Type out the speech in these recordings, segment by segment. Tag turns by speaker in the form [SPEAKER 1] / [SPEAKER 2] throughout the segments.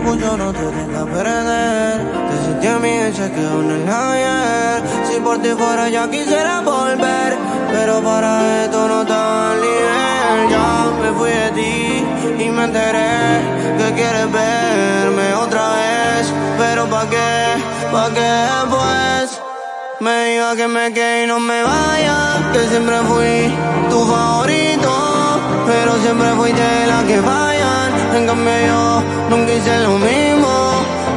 [SPEAKER 1] pero no te deja perder. Te sentí a mi hecha que aún el ayer. Si por ti fuera ya quisiera volver, pero para esto no está al nivel. Ya me fui de ti y me enteré que quieres verme otra vez, pero pa' qué, pa' qué pues. Me diga que me quede y no me vaya, que siempre fui tu favorito, pero siempre fuiste la que fallan. En cambio yo nunca hice lo mismo,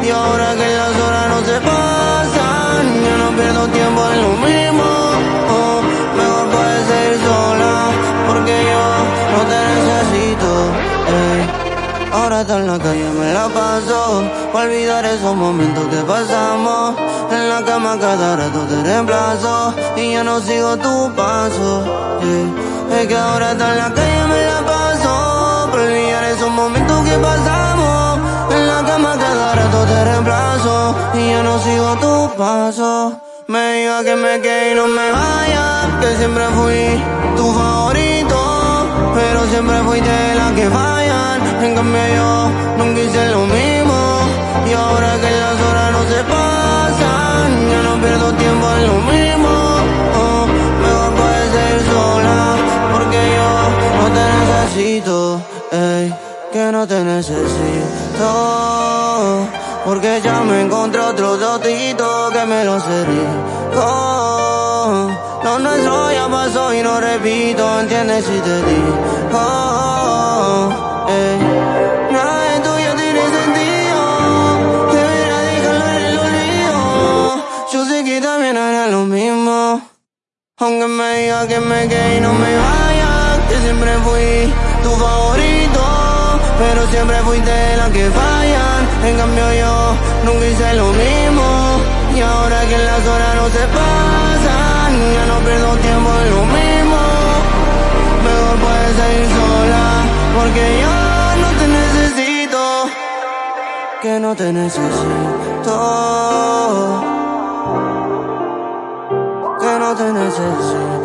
[SPEAKER 1] y ahora que las horas no se pasan, yo no pierdo tiempo en lo mismo. Oh, mejor puedes ir sola, porque yo no te necesito. ey. Ahora está en la calle, me la paso, pa' olvidar esos momentos que pasamos. En la cama cada rato te reemplazo y ya no sigo tu paso. yeah. Es que ahora está en la calle, pasamos. En la cama cada rato te reemplazo y ya no sigo tu paso. Me diga que me quede y no me vaya, que siempre fui tu favorito, pero siempre fuiste la que fallan. En cambio yo nunca hice lo mismo, y ahora que las horas no se pasan, ya no pierdo tiempo en lo mismo. Oh, puedes ir sola, porque yo no te necesito, ey, que no te necesito. Porque ya me encontré otro totito que me lo rico. Lo nuestro ya pasó y no repito, ¿entiendes si te digo? ey. Nada de tuyo tiene sentido. Debería dejarlo en el olvido. Yo sé que también hará lo mismo. Aunque me diga que me quede y no me vaya, que siempre fui tu favorito, pero siempre fui de que fallan. En cambio yo nunca hice lo mismo. Y ahora que las horas no se pasan, ya no pierdo tiempo en lo mismo. Mejor puedes salir sola, porque yo no te necesito. Que no te necesito. Que no te necesito.